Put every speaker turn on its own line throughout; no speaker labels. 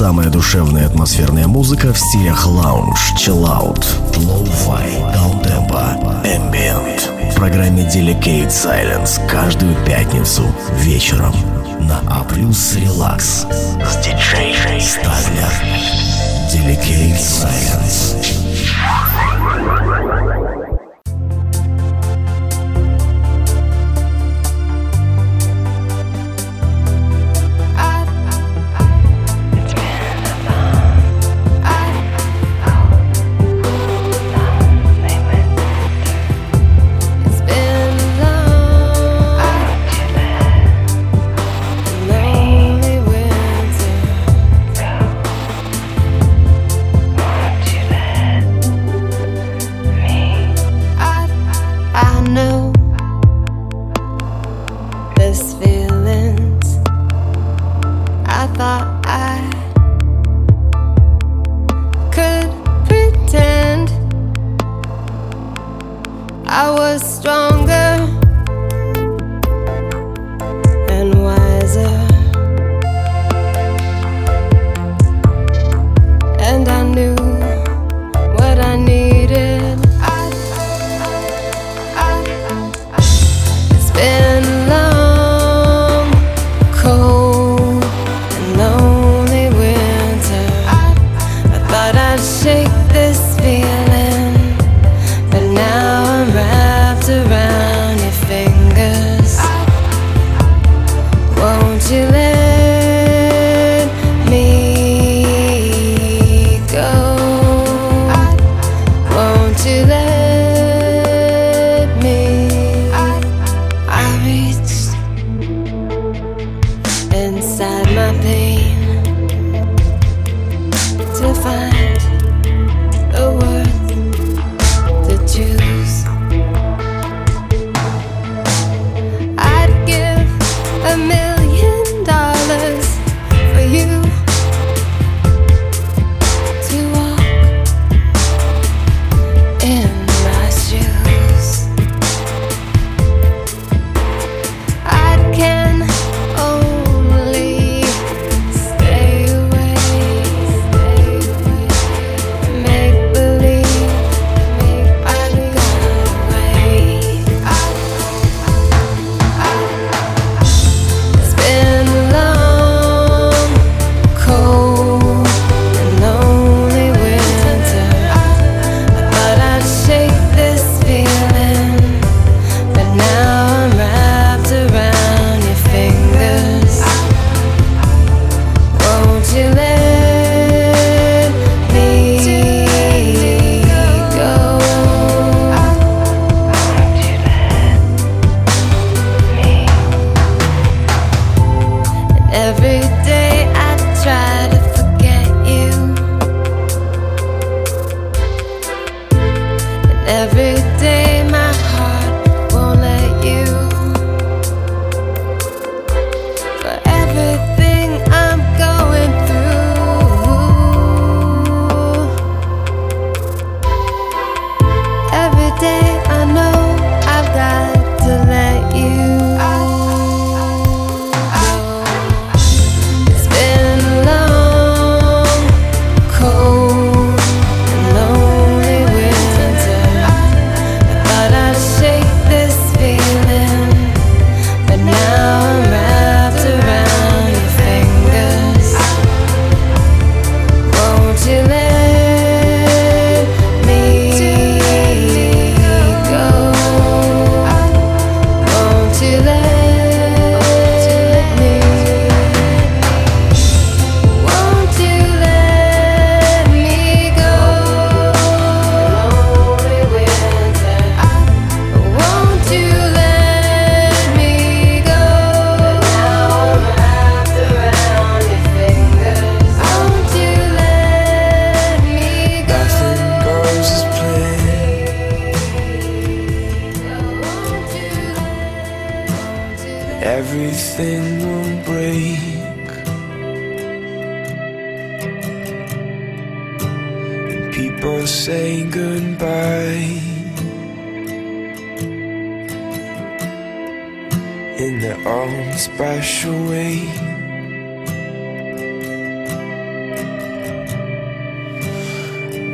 Самая душевная атмосферная музыка в стилях лаунж, чиллаут, лоу-фай, даунтемпо, ambient. В программе Delicate Silence каждую пятницу вечером на A+, Relax с диджей Стаглер. Delicate Silence.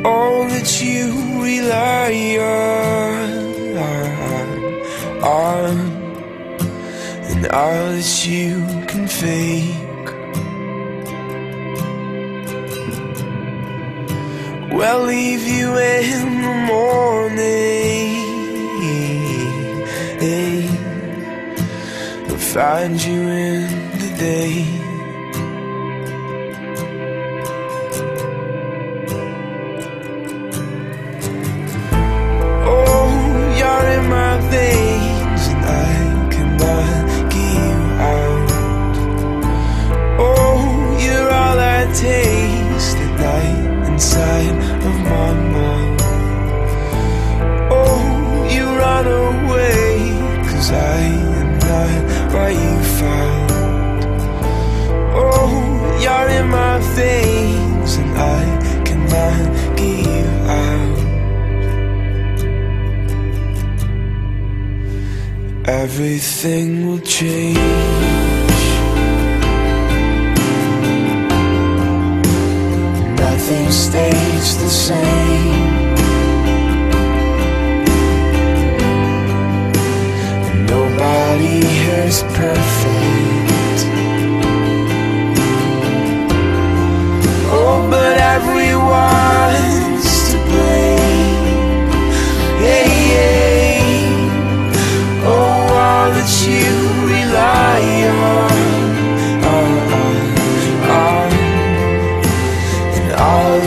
all that you rely on, on and all that you can fake. Well, leave you in the morning, and find you in the day. Everything will change. Nothing stays the same. Nobody is perfect all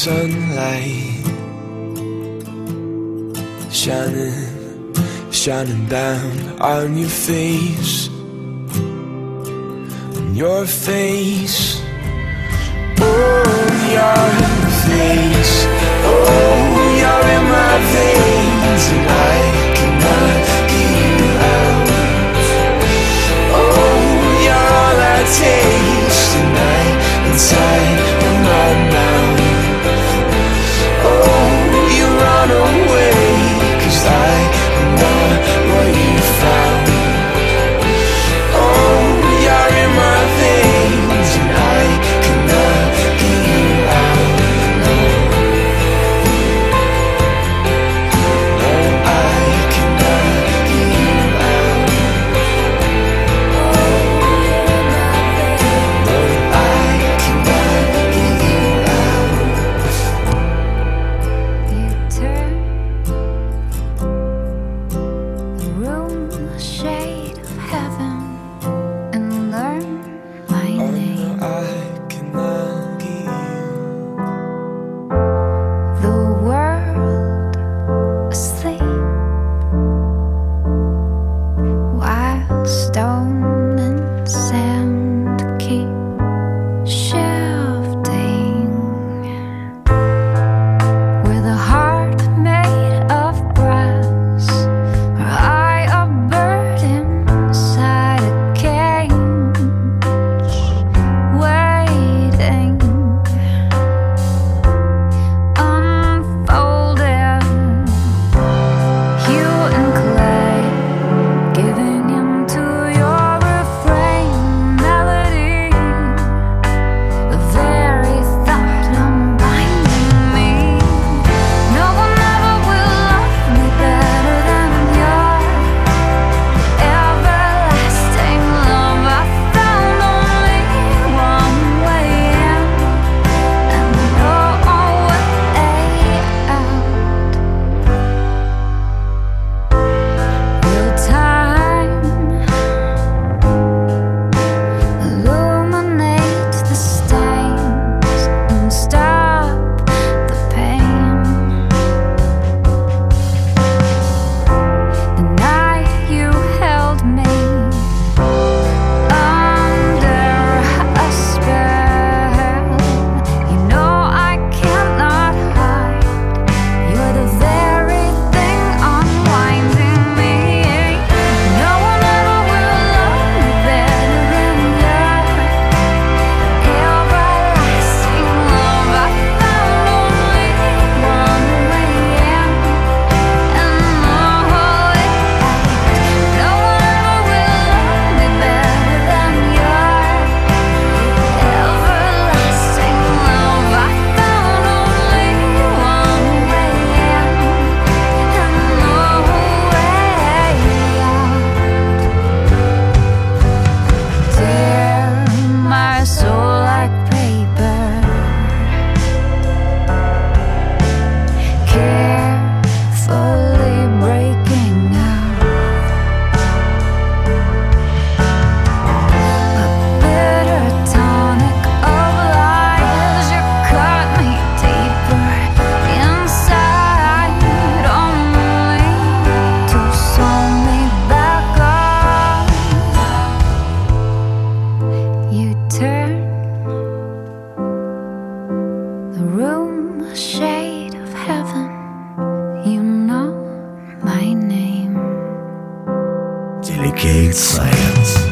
sunlight shining, shining down on your face.
Delicate
Science.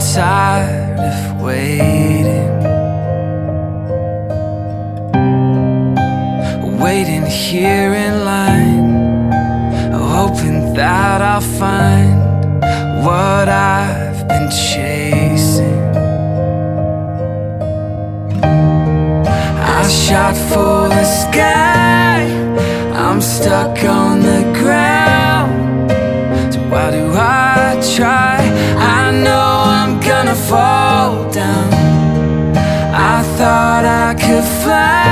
tired of waiting. Waiting here in line, hoping that I'll find what I've been chasing. I
shot for the sky, I'm stuck on the ground. fly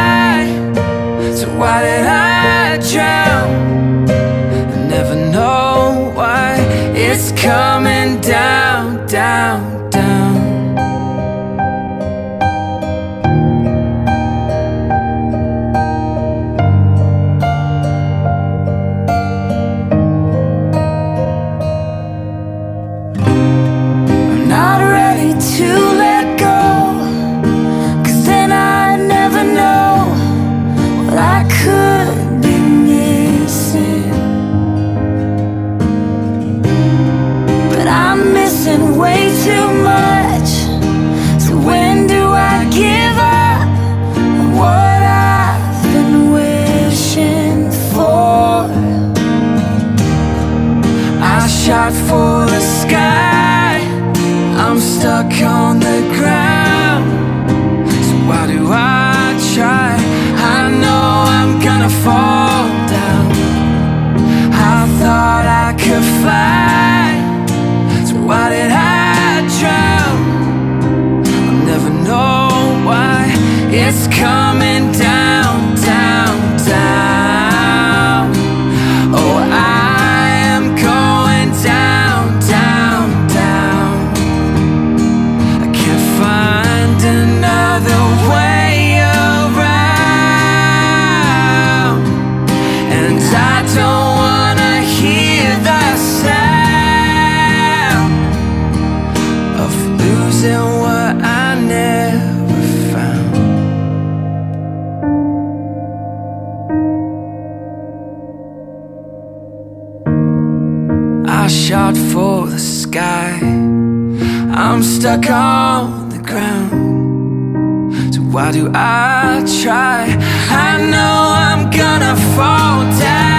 I shot for the sky. I'm stuck on the ground. So why do I try? I know I'm gonna fall down.